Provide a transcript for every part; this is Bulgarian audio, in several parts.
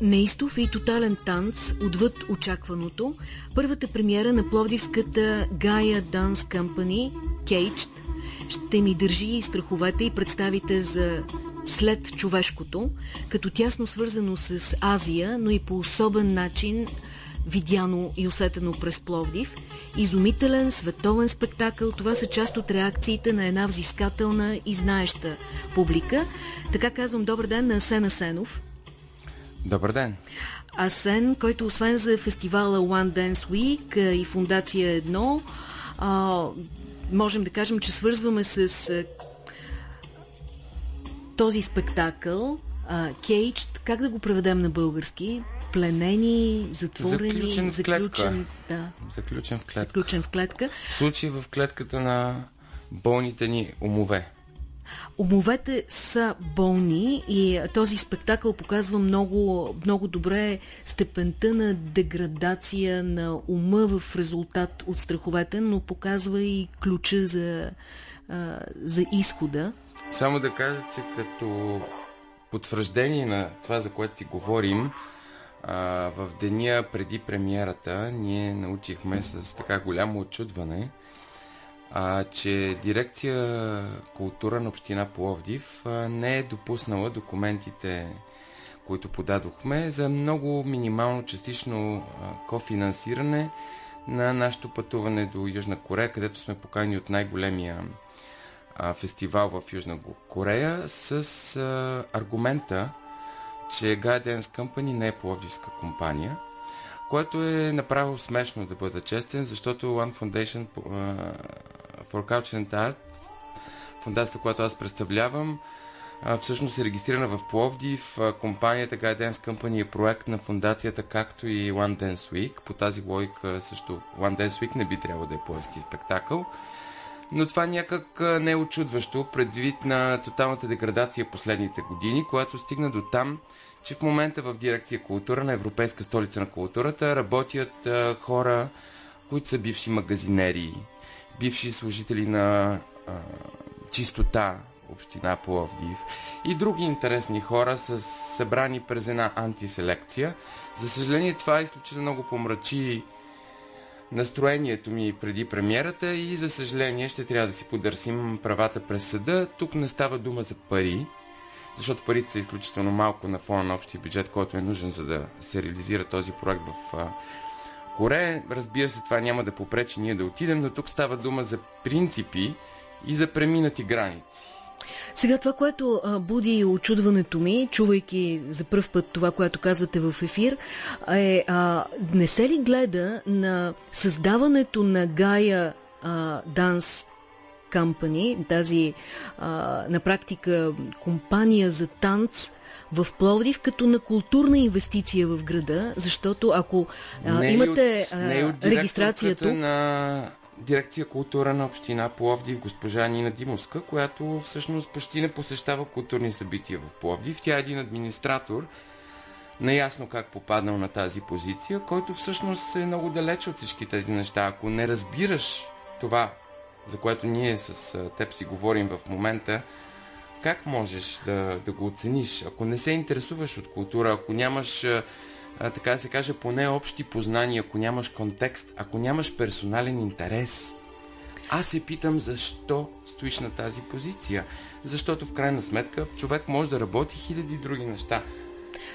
неистов и тотален танц отвъд очакваното. Първата премиера на пловдивската Gaia Dance Company, Caged, ще ми държи и страховете и представите за след човешкото, като тясно свързано с Азия, но и по особен начин видяно и усетено през Пловдив. Изумителен световен спектакъл. Това са част от реакциите на една взискателна и знаеща публика. Така казвам добър ден на Асен Асенов. Добър ден. Асен, който освен за фестивала One Dance Week и Фундация 1, а, можем да кажем, че свързваме с а, този спектакъл, Кейдж, как да го преведем на български? Пленени, затворени, заключен в клетка. Да. Заключен в клетка. Заключен в клетка. Случай в клетката на болните ни умове. Умовете са болни и този спектакъл показва много, много добре степента на деградация на ума в резултат от страховете, но показва и ключа за, за изхода. Само да кажа, че като потвърждение на това, за което си говорим, в деня преди премиерата ние научихме с така голямо очудване, а, че дирекция култура на община Пловдив а, не е допуснала документите, които подадохме за много минимално частично а, кофинансиране на нашето пътуване до Южна Корея, където сме покани от най-големия а, фестивал в Южна Корея с а, аргумента, че Guidance Company не е пловдивска компания – което е направо смешно да бъда честен, защото One Foundation and Art, фундацията, която аз представлявам, всъщност е регистрирана в Пловдив. Компанията Guidance Company е проект на фундацията, както и One Dance Week. По тази логика също One Dance Week не би трябвало да е пловдивски спектакъл. Но това някак не е очудващо, предвид на тоталната деградация последните години, която стигна до там, че в момента в дирекция култура на Европейска столица на културата работят хора, които са бивши магазинери, бивши служители на а, чистота, община Пловдив и други интересни хора са събрани през една антиселекция. За съжаление това изключително много помрачи настроението ми преди премиерата и за съжаление ще трябва да си подърсим правата през съда. Тук не става дума за пари, защото парите са изключително малко на фона на общия бюджет, който е нужен за да се реализира този проект в Корея. Разбира се, това няма да попречи ние да отидем, но тук става дума за принципи и за преминати граници. Сега това, което буди очудването ми, чувайки за първ път това, което казвате в ефир, е а, не се ли гледа на създаването на Гая Данс Company, тази а, на практика компания за танц в Пловдив като на културна инвестиция в града, защото ако а, не имате от, не от регистрацията на дирекция култура на община Пловдив, госпожа Нина Димовска, която всъщност почти не посещава културни събития в Пловдив. Тя е един администратор, наясно как попаднал на тази позиция, който всъщност е много далеч от всички тези неща. Ако не разбираш това, за което ние с теб си говорим в момента, как можеш да, да го оцениш? Ако не се интересуваш от култура, ако нямаш, така да се каже, поне общи познания, ако нямаш контекст, ако нямаш персонален интерес, аз се питам защо стоиш на тази позиция. Защото в крайна сметка човек може да работи хиляди други неща.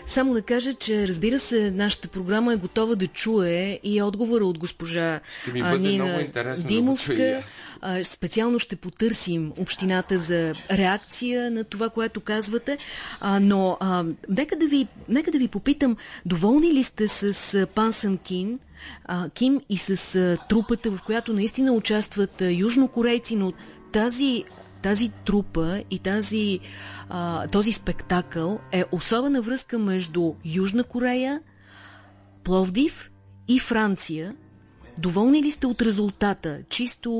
Само да кажа, че разбира се, нашата програма е готова да чуе и отговора от госпожа ще ми бъде Нина много интересно Димовска. Да специално ще потърсим общината за реакция на това, което казвате. А, но а, нека, да ви, нека да ви попитам, доволни ли сте с Пансън Кин? а, Ким и с а, трупата, в която наистина участват а, южнокорейци, но тази тази трупа и тази, а, този спектакъл е особена връзка между Южна Корея, Пловдив и Франция. Доволни ли сте от резултата, чисто,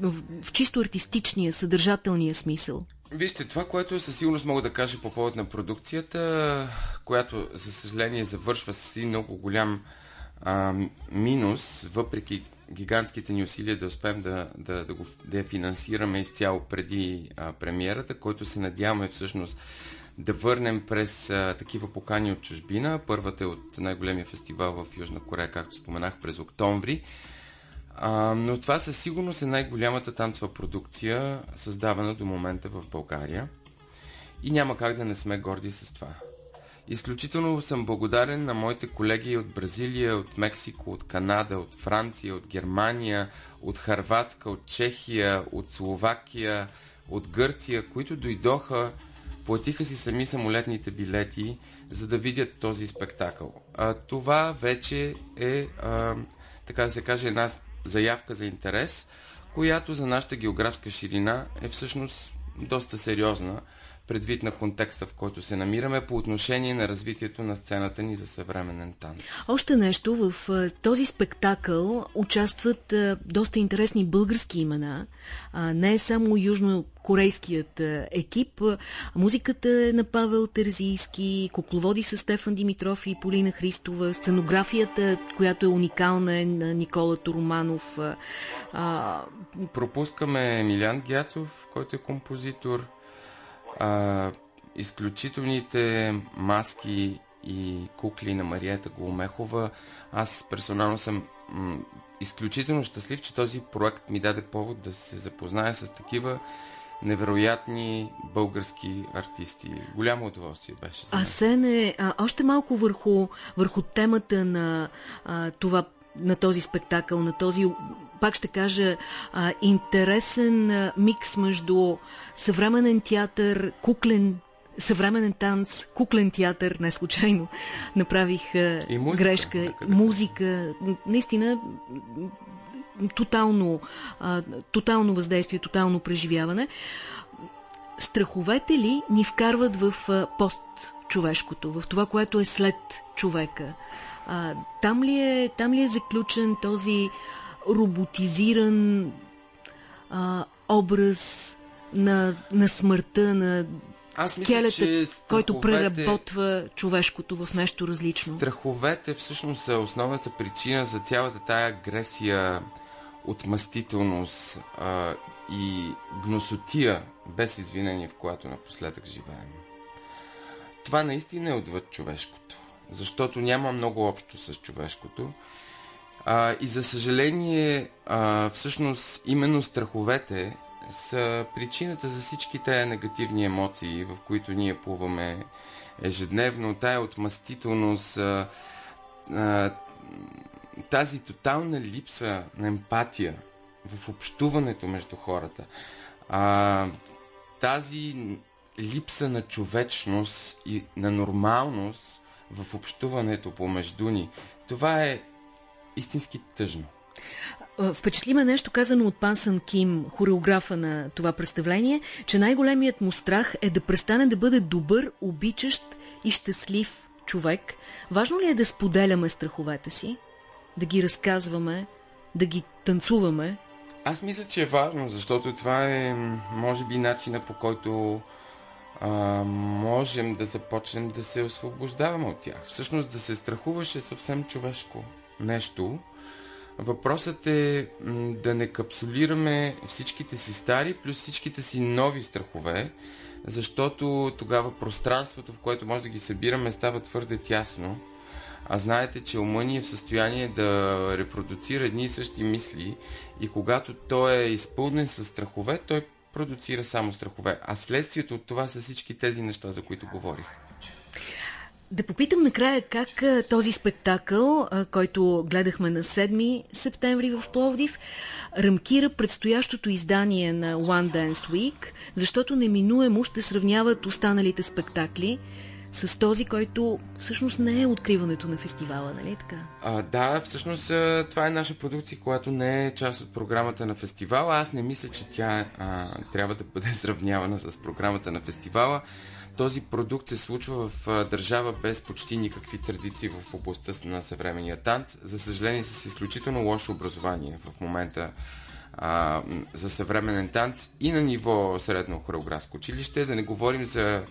в чисто артистичния, съдържателния смисъл? Вижте, това, което със сигурност мога да кажа по повод на продукцията, която, за съжаление, завършва с един много голям а, минус, въпреки гигантските ни усилия да успеем да, да, да, го, да я финансираме изцяло преди а, премиерата, който се надяваме всъщност да върнем през а, такива покани от чужбина. Първата е от най-големия фестивал в Южна Корея, както споменах, през октомври. А, но това със сигурност е най-голямата танцова продукция, създавана до момента в България. И няма как да не сме горди с това. Изключително съм благодарен на моите колеги от Бразилия, от Мексико, от Канада, от Франция, от Германия, от Харватска, от Чехия, от Словакия, от Гърция, които дойдоха, платиха си сами самолетните билети, за да видят този спектакъл. А, това вече е, а, така да се каже, една заявка за интерес, която за нашата географска ширина е всъщност доста сериозна предвид на контекста, в който се намираме по отношение на развитието на сцената ни за съвременен танц. Още нещо, в този спектакъл участват доста интересни български имена. Не е само южнокорейският екип. Музиката е на Павел Терзийски, кукловоди с Стефан Димитров и Полина Христова, сценографията, която е уникална е на Никола Турманов. Пропускаме Емилян Гяцов, който е композитор, а, изключителните маски и кукли на Мариета Голмехова. Аз персонално съм м- изключително щастлив, че този проект ми даде повод да се запозная с такива невероятни български артисти. Голямо удоволствие беше за мен. е а, още малко върху, върху темата на а, това на този спектакъл, на този, пак ще кажа, а, интересен а, микс между съвременен театър, куклен съвременен танц, куклен театър, не случайно направих а, И музика, грешка, нека музика, наистина тотално, а, тотално въздействие, тотално преживяване. Страховете ли ни вкарват в а, пост човешкото, в това, което е след човека? А, там, ли е, там ли е заключен този роботизиран а, образ на, на смъртта, на Аз мисля, скелета, че който преработва човешкото в нещо различно? Страховете всъщност са основната причина за цялата тая агресия, отмъстителност а, и гносотия, без извинение, в която напоследък живеем. Това наистина е отвъд човешкото, защото няма много общо с човешкото. А, и за съжаление, а, всъщност именно страховете са причината за всички тези негативни емоции, в които ние плуваме ежедневно, тая отмъстителност, а, а, тази тотална липса на емпатия в общуването между хората, а, тази липса на човечност и на нормалност в общуването помежду ни, това е истински тъжно. Впечатли ме нещо казано от Пан Сън Ким, хореографа на това представление, че най-големият му страх е да престане да бъде добър, обичащ и щастлив човек. Важно ли е да споделяме страховете си? Да ги разказваме? Да ги танцуваме? Аз мисля, че е важно, защото това е, може би, начина по който а, можем да започнем да се освобождаваме от тях. Всъщност да се страхуваш е съвсем човешко нещо. Въпросът е да не капсулираме всичките си стари плюс всичките си нови страхове, защото тогава пространството, в което може да ги събираме, става твърде тясно. А знаете, че ума ни е в състояние да репродуцира едни и същи мисли и когато той е изпълнен с страхове, той продуцира само страхове. А следствието от това са всички тези неща, за които говорих. Да попитам накрая как този спектакъл, който гледахме на 7 септември в Пловдив, рамкира предстоящото издание на One Dance Week, защото неминуемо ще сравняват останалите спектакли с този, който всъщност не е откриването на фестивала, нали така? А, да, всъщност това е наша продукция, която не е част от програмата на фестивала. Аз не мисля, че тя а, трябва да бъде сравнявана с програмата на фестивала. Този продукт се случва в а, държава без почти никакви традиции в областта на съвременния танц. За съжаление, с изключително лошо образование в момента а, за съвременен танц и на ниво средно хореографско училище. Да не говорим за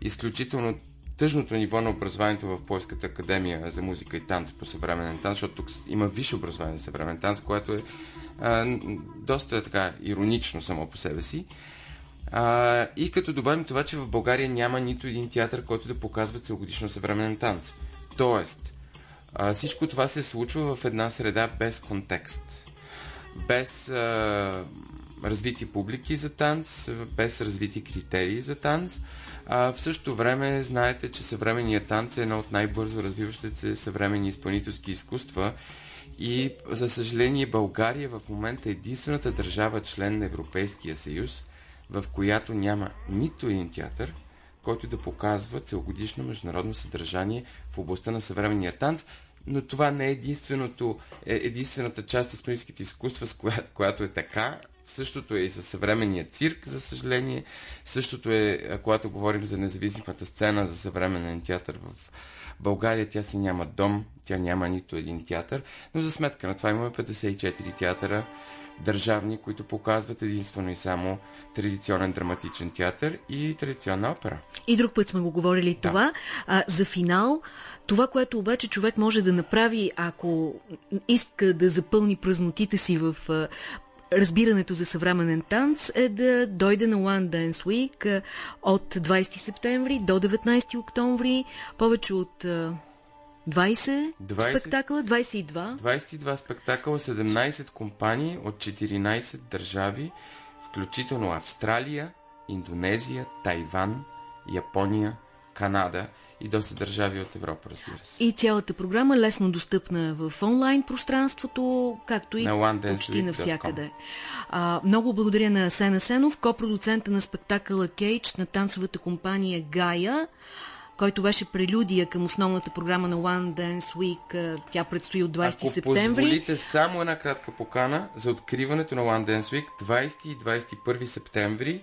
изключително тъжното ниво на образованието в Польската академия за музика и танц по съвременен танц, защото тук има висше образование за съвременен танц, което е а, доста така иронично само по себе си. А, и като добавим това, че в България няма нито един театър, който да показва целогодишно съвременен танц. Тоест, а, всичко това се случва в една среда без контекст. Без а, развити публики за танц, без развити критерии за танц. А, в същото време знаете, че съвременният танц е едно от най-бързо развиващите се съвременни изпълнителски изкуства и за съжаление България в момента е единствената държава член на Европейския съюз, в която няма нито един театър, който да показва целогодишно международно съдържание в областта на съвременния танц, но това не е единственото, е единствената част от смисълските изкуства, с коя, която е така. Същото е и със съвременния цирк, за съжаление. Същото е, когато говорим за независимата сцена, за съвременен театър в България. Тя си няма дом, тя няма нито един театър, но за сметка на това имаме 54 театъра държавни, които показват единствено и само традиционен драматичен театър и традиционна опера. И друг път сме го говорили да. това. А, за финал, това, което обаче човек може да направи, ако иска да запълни празнотите си в разбирането за съвременен танц е да дойде на One Dance Week от 20 септември до 19 октомври. Повече от 20, 20 спектакъла, 22. 22 спектакъла, 17 компании от 14 държави, включително Австралия, Индонезия, Тайван, Япония, Канада и доста държави от Европа, разбира се. И цялата програма лесно достъпна в онлайн пространството, както и на почти навсякъде. А, много благодаря на Сена Сенов, копродуцента на спектакъла Кейдж на танцовата компания Гая който беше прелюдия към основната програма на One Dance Week. Тя предстои от 20 Ако септември. Ако позволите само една кратка покана за откриването на One Dance Week 20 и 21 септември.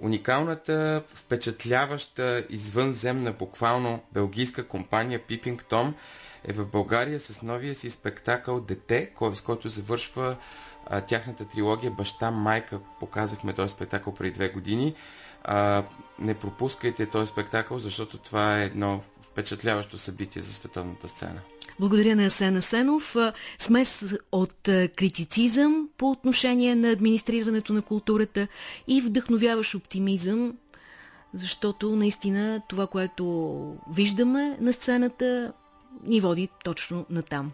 Уникалната, впечатляваща, извънземна, буквално белгийска компания Peeping Tom е в България с новия си спектакъл Дете, с който завършва а, тяхната трилогия Баща, майка. Показахме този спектакъл преди две години. А, не пропускайте този спектакъл, защото това е едно впечатляващо събитие за световната сцена. Благодаря на Асена Сенов. Смес от критицизъм по отношение на администрирането на културата и вдъхновяваш оптимизъм, защото наистина това, което виждаме на сцената, ни води точно на там.